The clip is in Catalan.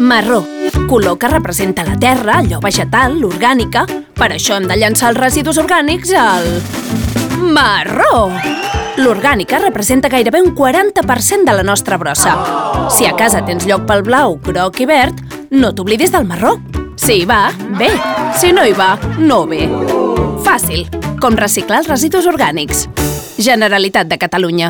Marró, color que representa la terra, allò vegetal, l'orgànica. Per això hem de llançar els residus orgànics al... Marró! L'orgànica representa gairebé un 40% de la nostra brossa. Si a casa tens lloc pel blau, groc i verd, no t'oblidis del marró. Si hi va, bé. Si no hi va, no bé. Fàcil. Com reciclar els residus orgànics. Generalitat de Catalunya.